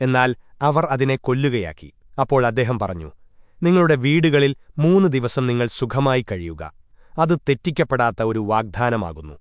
എന്നാൽ അവർ അതിനെ കൊല്ലുകയാക്കി. അപ്പോൾ അദ്ദേഹം പറഞ്ഞു നിങ്ങളുടെ വീടുകളിൽ മൂന്ന് ദിവസം നിങ്ങൾ സുഖമായി കഴിയുക. അത് തെറ്റിക്കപ്പെടാത്ത ഒരു വാഗ്ദാനമാകുന്നു.